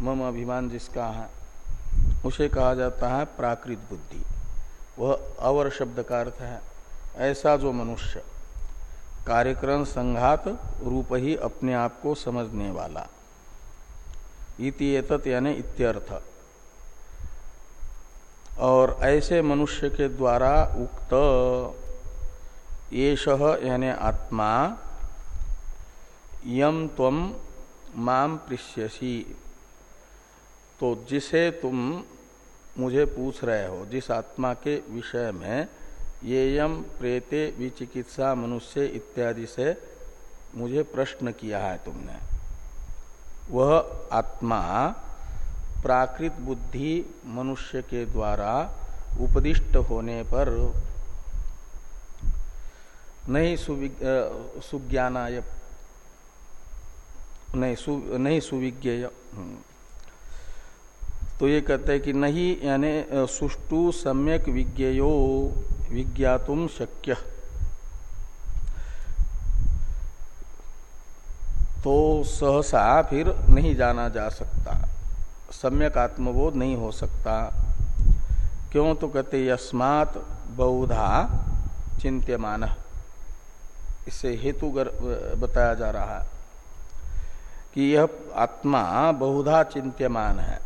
मम अभिमान जिसका है, उसे कहा जाता है प्राकृत बुद्धि। वह अवर शब्द का अर्थ है, ऐसा जो मनुष्य कार्यक्रम, संघात रूप ही अपने आप को समझने वाला। इति यानी इत्यर्थ। और ऐसे मनुष्य के द्वारा उक्त ये यानी आत्मा यम तम माम पृष्यसी। तो जिसे तुम मुझे पूछ रहे हो, जिस आत्मा के विषय में ये यम प्रेते विचिकित्सा मनुष्य इत्यादि से मुझे प्रश्न किया है तुमने, वह आत्मा प्राकृत बुद्धि मनुष्य के द्वारा उपदिष्ट होने पर नहीं सुज्ञानाय नहीं सु, नहीं सुविज्ञेय। हम्म। तो ये कहते हैं कि नहीं यानी सुष्टु सम्यक विज्ञेयो विज्ञातुम शक्य। तो सहसा फिर नहीं जाना जा सकता। सम्यक आत्मबोध नहीं हो सकता। क्यों? तो कहते, यस्मात बहुधा चिंत्यमान। इससे हेतु बताया जा रहा है कि यह आत्मा बहुधा चिंत्यमान है।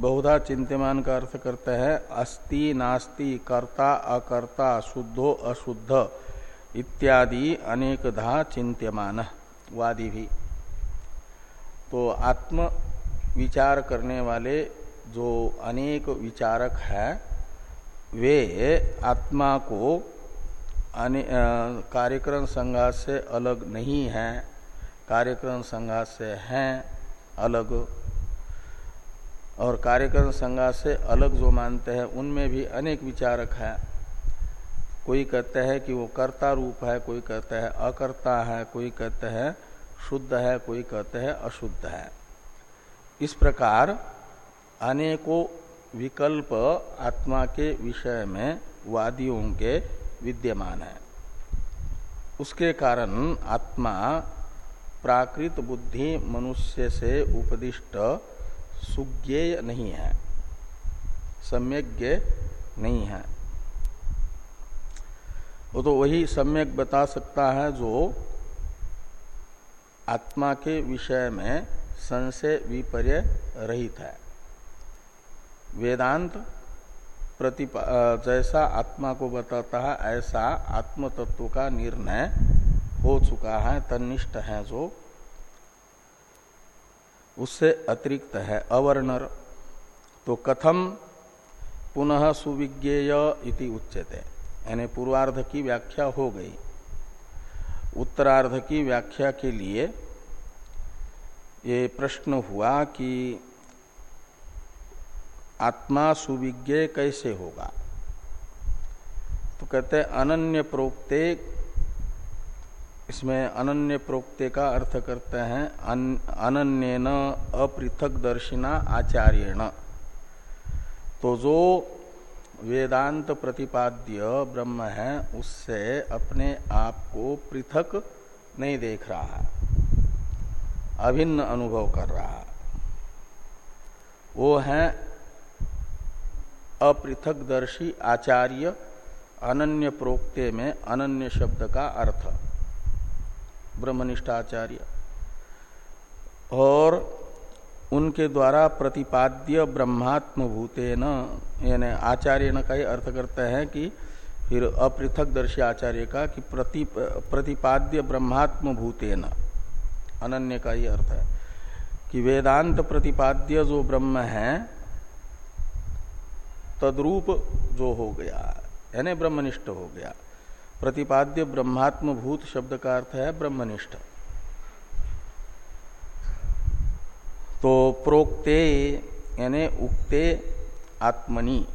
बहुधा चिंत्यमान का अर्थ करते हैं, अस्ति नास्ति, कर्ता, अकर्ता, शुद्धो, अशुद्ध इत्यादि अनेकधा चिंत्यमान। वादी भी। तो आत्म विचार करने वाले जो अनेक विचारक हैं, वे आत्मा को कार्यक्रम संघात से अलग नहीं हैं, कार्यक्रम संघात से हैं अलग। और कार्यक्रम संघात से अलग जो मानते हैं, उनमें भी अनेक विचारक हैं। कोई कहते हैं कि वो कर्ता रूप है, कोई कहते हैं अकर्ता है, कोई कहते हैं शुद्ध है, कोई कहते हैं अशुद्ध है। इस प्रकार अनेकों विकल्प आत्मा के विषय में वादियों के विद्यमान है। उसके कारण आत्मा प्राकृत बुद्धि मनुष्य से उपदिष्ट सुज्ञेय नहीं है सम्यज्ञ नहीं है। वो तो वही सम्यक बता सकता है जो आत्मा के विषय में संशय विपर्य रहित है। वेदांत प्रतिपा जैसा आत्मा को बताता है, ऐसा आत्म तत्व का निर्णय हो चुका है, तनिष्ठ है जो। उससे अतिरिक्त है अवर्णर। तो कथम पुनः सुविज्ञेय इति उच्यते। यानी पूर्वार्ध की व्याख्या हो गई। उत्तरार्ध की व्याख्या के लिए ये प्रश्न हुआ कि आत्मा सुविज्ञ कैसे होगा? तो कहते अनन्य प्रोक्ते, इसमें अनन्य प्रोक्ते का अर्थ करते हैं अनन्य न अपृथक दर्शिना आचार्यण। तो जो वेदांत प्रतिपाद्य ब्रह्म है, उससे अपने आप को पृथक नहीं देख रहा। है अभिन्न अनुभव कर रहा वो है अपृथकदर्शी आचार्य अनन्य प्रोक्ते में अनन्य शब्द का अर्थ। ब्रह्मनिष्ठाचार्य। और उनके द्वारा प्रतिपाद्य ब्रह्मात्म भूते न यानी आचार्य का ही अर्थ करते हैं कि फिर अपृथक दर्शी आचार्य का कि प्रति, प्रतिपाद्य ब्रह्मात्म भूते न अनन्य का ही अर्थ है कि वेदांत प्रतिपाद्य जो ब्रह्म है, तद्रूप जो हो गया, यानी ब्रह्मनिष्ठ हो गया। प्रतिपाद्य ब्रह्मात्म भूत शब्द का अर्थ है ब्रह्मनिष्ठ। तो प्रोक्ते, यानी उक्ते आत्मनि,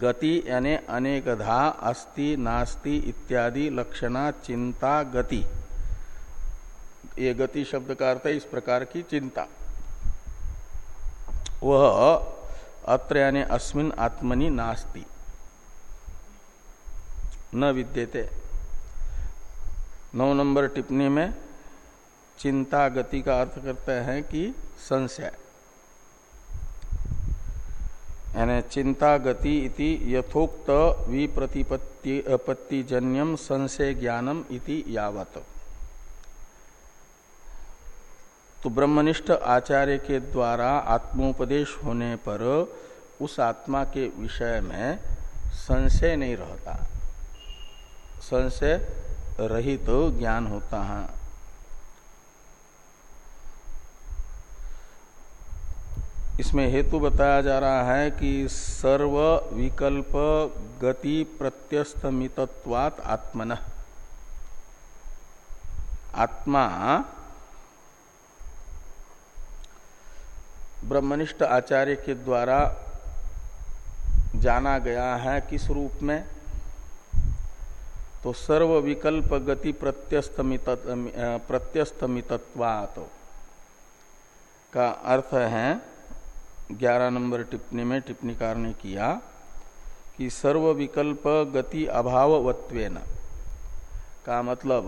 गति, यानी अनेकधा, अस्ति, नास्ति, इत्यादि, लक्षणा, चिंता, गति। ये गति शब्द का अर्थ है इस प्रकार की चिंता। वह अत्र यानी अस्मिन आत्मनि नास्ति। न विद्यते। नौ नंबर टिप्पणी में चिंता गति का अर्थ करते हैं कि संशय। यानी चिंता गति इति यथोक्त विप्रतिपत्ति जन्यम संशय ज्ञानम इति यावत। तो ब्रह्मनिष्ठ आचार्य के द्वारा आत्मोपदेश होने पर उस आत्मा के विषय में संशय नहीं रहता। संशय रहित तो ज्ञान होता है। इसमें हेतु बताया जा रहा है कि सर्व विकल्प गति प्रत्यस्तमितत्वात आत्मन। आत्मा ब्रह्मनिष्ठ आचार्य के द्वारा जाना गया है किस रूप में? तो सर्व विकल्प गति प्रत्यस्तमित, प्रत्यस्तमितत्वात का अर्थ है, ग्यारह नंबर टिप्पणी में टिप्पणीकार ने किया कि सर्व विकल्प गति अभावत्वेन का मतलब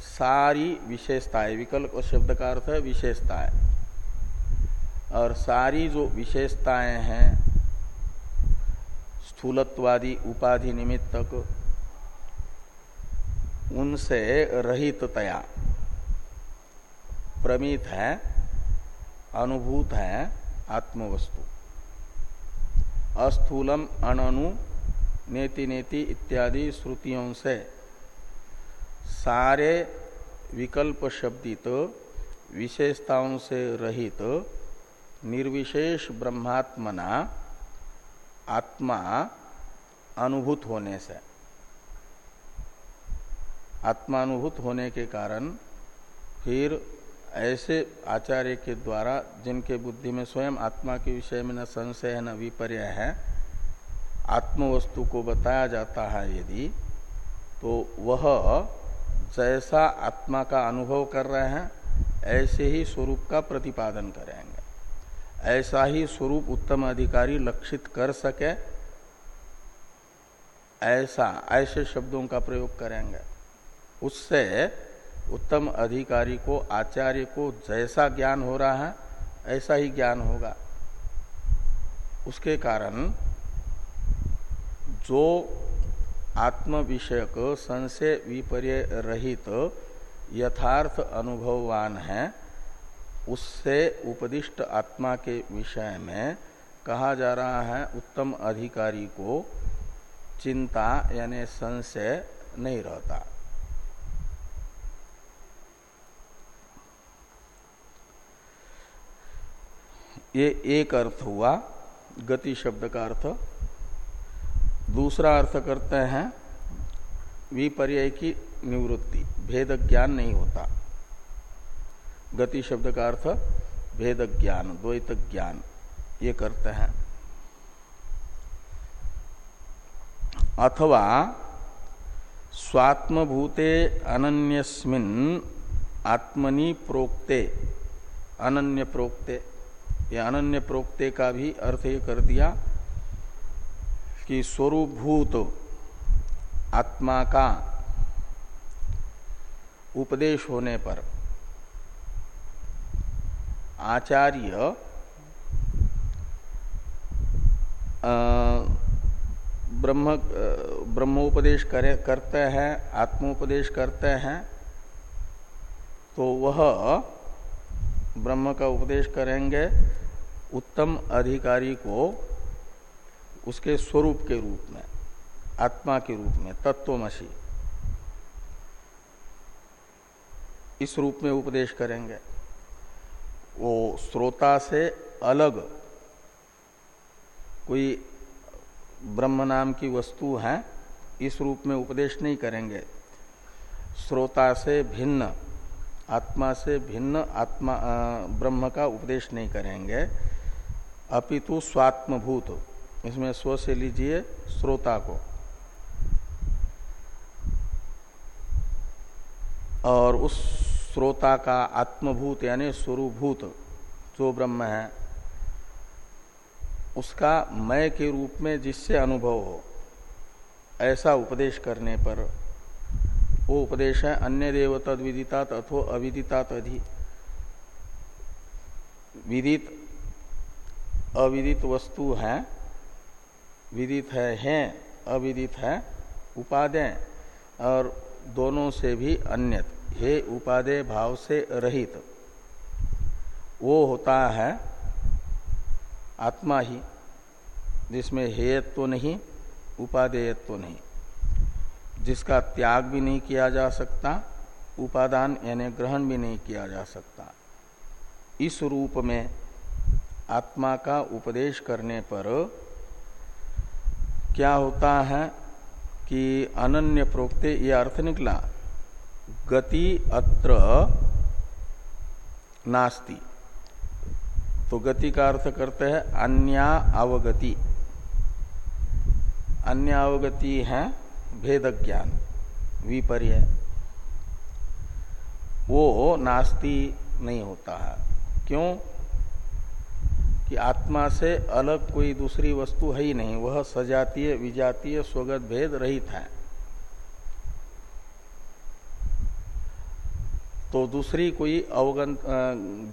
सारी विशेषताएँ, विकल्प शब्द का अर्थ है विशेषताएँ। और सारी जो विशेषताएँ हैं, स्थूलत्वादि उपाधि निमित्तक, उनसे रहिततया प्रमित है, अनुभूत है आत्मवस्तु। अस्थूलम अणनु, नेति नेति इत्यादि श्रुतियों से सारे विकल्प शब्दित, विशेषताओं से रहित निर्विशेष ब्रह्मात्मना आत्मा अनुभूत होने से। आत्मानुभूत होने के कारण फिर ऐसे आचार्य के द्वारा जिनके बुद्धि में स्वयं आत्मा के विषय में न संशय है न विपर्य है, आत्मवस्तु को बताया जाता है यदि तो वह जैसा आत्मा का अनुभव कर रहे हैं, ऐसे ही स्वरूप का प्रतिपादन करेंगे। ऐसा ही स्वरूप उत्तम अधिकारी लक्षित कर सके, ऐसा, ऐसे शब्दों का प्रयोग करेंगे। उससे उत्तम अधिकारी को, आचार्य को जैसा ज्ञान हो रहा है, ऐसा ही ज्ञान होगा। उसके कारण जो आत्म विषयक संशय विपर्य रहित यथार्थ अनुभववान है उससे उपदिष्ट आत्मा के विषय में कहा जा रहा है, उत्तम अधिकारी को चिंता यानी संशय नहीं रहता। ये एक अर्थ हुआ, गति शब्द का अर्थ। दूसरा अर्थ करते हैं विपर्य की निवृत्ति, भेद ज्ञान नहीं होता। गति शब्द का अर्थ भेद ज्ञान, द्वैत ज्ञान, ये करते हैं। अथवा स्वात्मभूते अनन्यस्मिन आत्मनि प्रोक्ते, अनन्य प्रोक्ते, ये अनन्य प्रोक्ते का भी अर्थ ये कर दिया कि स्वरूपभूत आत्मा का उपदेश होने पर आचार्य ब्रह्म ब्रह्मोपदेश करे, करते हैं, आत्मोपदेश करते हैं तो वह ब्रह्म का उपदेश करेंगे, उत्तम अधिकारी को उसके स्वरूप के रूप में, आत्मा के रूप में, तत्वमसी। इस रूप में उपदेश करेंगे। वो श्रोता से अलग कोई ब्रह्म नाम की वस्तु है, इस रूप में उपदेश नहीं करेंगे। श्रोता से भिन्न, आत्मा से भिन्न, आत्मा ब्रह्म का उपदेश नहीं करेंगे। अपितु स्वात्मभूत, इसमें स्व से लीजिए श्रोता को। और उस श्रोता का आत्मभूत यानी स्वरूभूत जो ब्रह्म है, उसका मय के रूप में जिससे अनुभव हो, ऐसा उपदेश करने पर वो उपदेश है, अन्य देव तद विदितात अथो अविदितात अधि विदित, अविदित वस्तु है, विदित है, हैं, अविदित है, उपादेय, और दोनों से भी अन्यत। हे उपादेय भाव से रहित। वो होता है आत्मा ही, जिसमें हेयत्व तो नहीं, उपादेयत्व तो नहीं। जिसका त्याग भी नहीं किया जा सकता, उपादान यानी ग्रहण भी नहीं किया जा सकता। इस रूप में आत्मा का उपदेश करने पर क्या होता है कि अनन्य प्रोक्ते ये अर्थ निकला गति अत्र नास्ति। तो गति का अर्थ करते हैं अन्या अवगति। अन्य अवगति है भेद ज्ञान, विपर्य। वो नास्ति नहीं होता है। क्यों? कि आत्मा से अलग कोई दूसरी वस्तु है ही नहीं। वह सजातीय, विजातीय, स्वगत, भेद रहित है। तो दूसरी कोई अवगन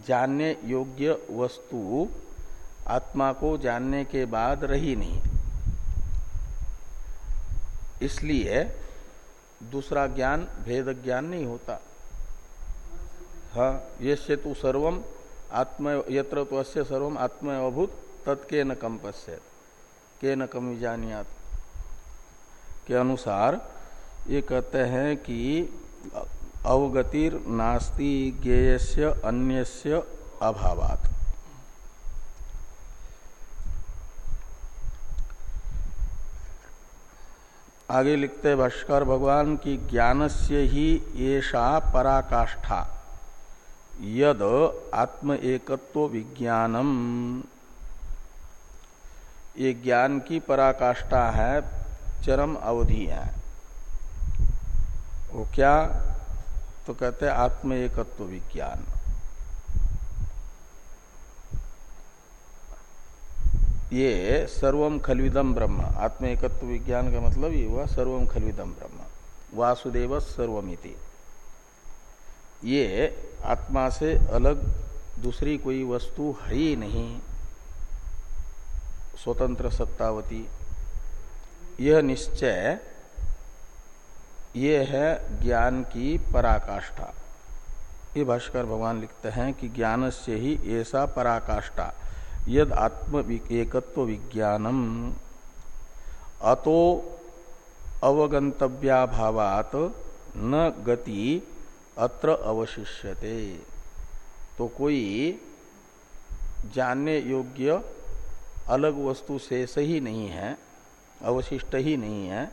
जानने योग्य वस्तु आत्मा को जानने के बाद रही नहीं। इसलिए दूसरा ज्ञान भेद ज्ञान नहीं होता। हाँ ये से तू सर्वम आत्म यत्र तो अस्य सर्व आत्म अभूत तत्के न कम पश्य के न कम के अनुसार ये कहते हैं कि अवगतिर नास्ति ज्ञेयस्य अन्यस्य अभावात। आगे लिखते भाष्कर, भगवान की ज्ञानस्य ही येषा पराकाष्ठा, यद आत्म एकत्व विज्ञानम। ये ज्ञान की पराकाष्ठा है, चरम अवधि है। वो क्या? तो कहते हैं आत्म एकत्व विज्ञान। ये सर्वम खलविदम ब्रह्म। आत्म एकत्व विज्ञान का मतलब ये हुआ सर्वम खलविदम ब्रह्म। वासुदेव सर्वमिति। ये आत्मा से अलग दूसरी कोई वस्तु है ही नहीं। स्वतंत्र सत्तावती। यह निश्चय ये है ज्ञान की पराकाष्ठा। ये भाष्कर भगवान लिखते हैं कि ज्ञान से ही ऐसा पराकाष्ठा, यद आत्म एकत्व विज्ञानम। अतो अवगंतव्याभावात न गति अत्र अवशिष्यते। तो कोई जानने योग्य अलग वस्तु से सही नहीं है, अवशिष्ट ही नहीं है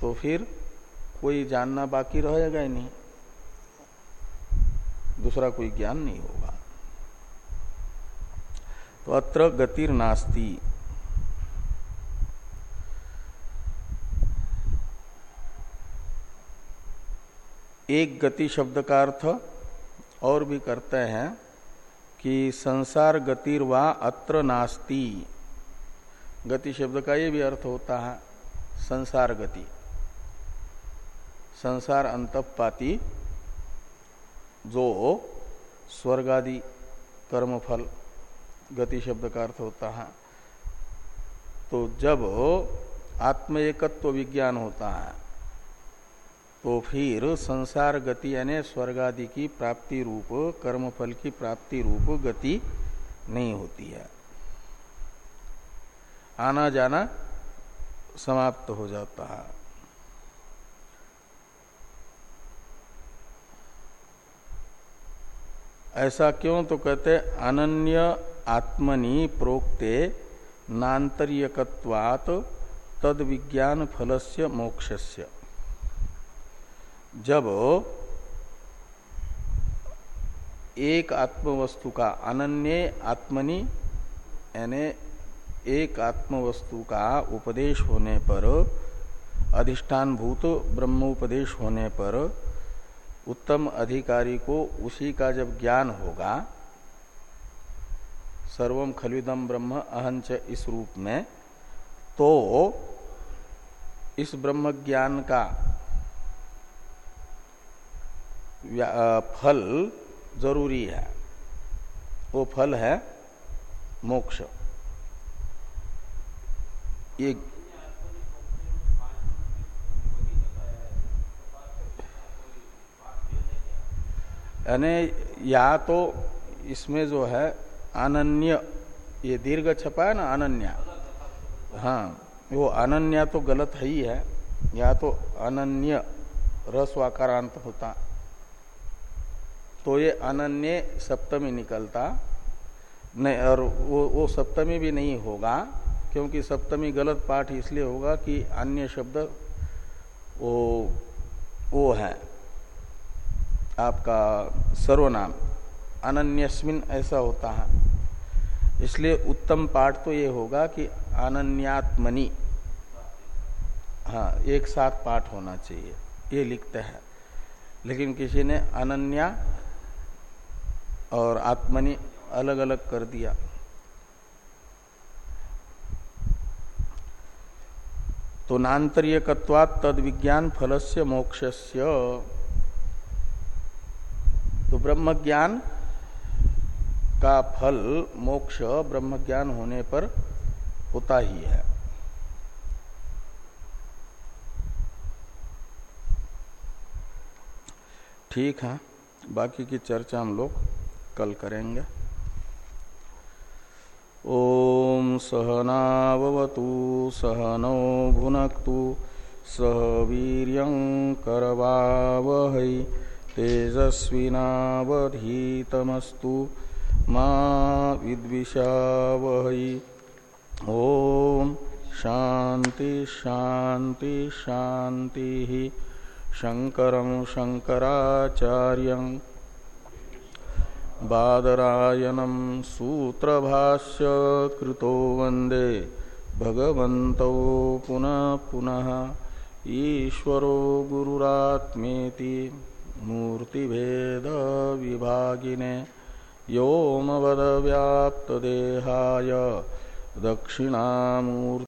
तो फिर कोई जानना बाकी रहेगा ही नहीं। दूसरा कोई ज्ञान नहीं होगा। तो अत्र गतिर नास्ती। एक गति शब्द का अर्थ और भी करते हैं कि संसार गतिर व अत्र नास्ती। गति शब्द का ये भी अर्थ होता है संसार गति। संसार अंतपाती जो स्वर्गादि कर्मफल गति शब्द का अर्थ होता है। तो जब आत्म एकत्व विज्ञान होता है तो फिर संसार गति यानी स्वर्ग आदि की प्राप्ति रूप, कर्मफल की प्राप्ति रूप गति नहीं होती है। आना जाना समाप्त हो जाता है। ऐसा क्यों? तो कहते अनन्य आत्मनि प्रोक्ते नान्तरियकत्वात् तद विज्ञान फलस्य मोक्षस्य। जब एक आत्मवस्तु का अनन्य आत्मनि, यानी एक आत्मवस्तु का उपदेश होने पर अधिष्ठान भूत ब्रह्मोपदेश होने पर उत्तम अधिकारी को उसी का जब ज्ञान होगा सर्वम खलविदम ब्रह्म अहंच इस रूप में तो इस ब्रह्म ज्ञान का फल ज़रूरी है। वो फल है मोक्ष। ये यानी या तो इसमें जो है अनन्य, ये दीर्घ छपा है ना, अनन्या। हाँ वो अनन्या तो गलत है ही है, या तो अनन्य रसवाकारांत होता। तो ये अनन्य सप्तमी निकलता। नहीं, और वो वो सप्तमी भी नहीं होगा, क्योंकि सप्तमी गलत पाठ इसलिए होगा कि अन्य शब्द वो वो है। आपका सर्वनाम। अनन्यस्मिन ऐसा होता है। इसलिए उत्तम पाठ तो ये होगा कि अनन्यात्मनि। हाँ एक साथ पाठ होना चाहिए। ये लिखते हैं। लेकिन किसी ने अनन्या और आत्मनि अलग अलग कर दिया। तो नान्तरीयकत्वात् तद विज्ञान फलस्य मोक्षस्य। तो ब्रह्म ज्ञान का फल मोक्ष ब्रह्म ज्ञान होने पर होता ही है। ठीक है, बाकी की चर्चा हम लोग कल करेंगे। ओम सहनावतु, सहनौ भुनक्तु, सह वीर करवावह। तेजस्विनावधीतमस्तु मा विद्विषावह। ओम शांति शांति शांति शंकर शंकराचार्य बादरायणम सूत्रभाष्य कृतो वंदे भगवत पुनः पुनः। ईश्वरो गुरुरात्मेति। मूर्तिभेद विभागिने व्योमवद व्याप्त देहाय दक्षिणामूर्ति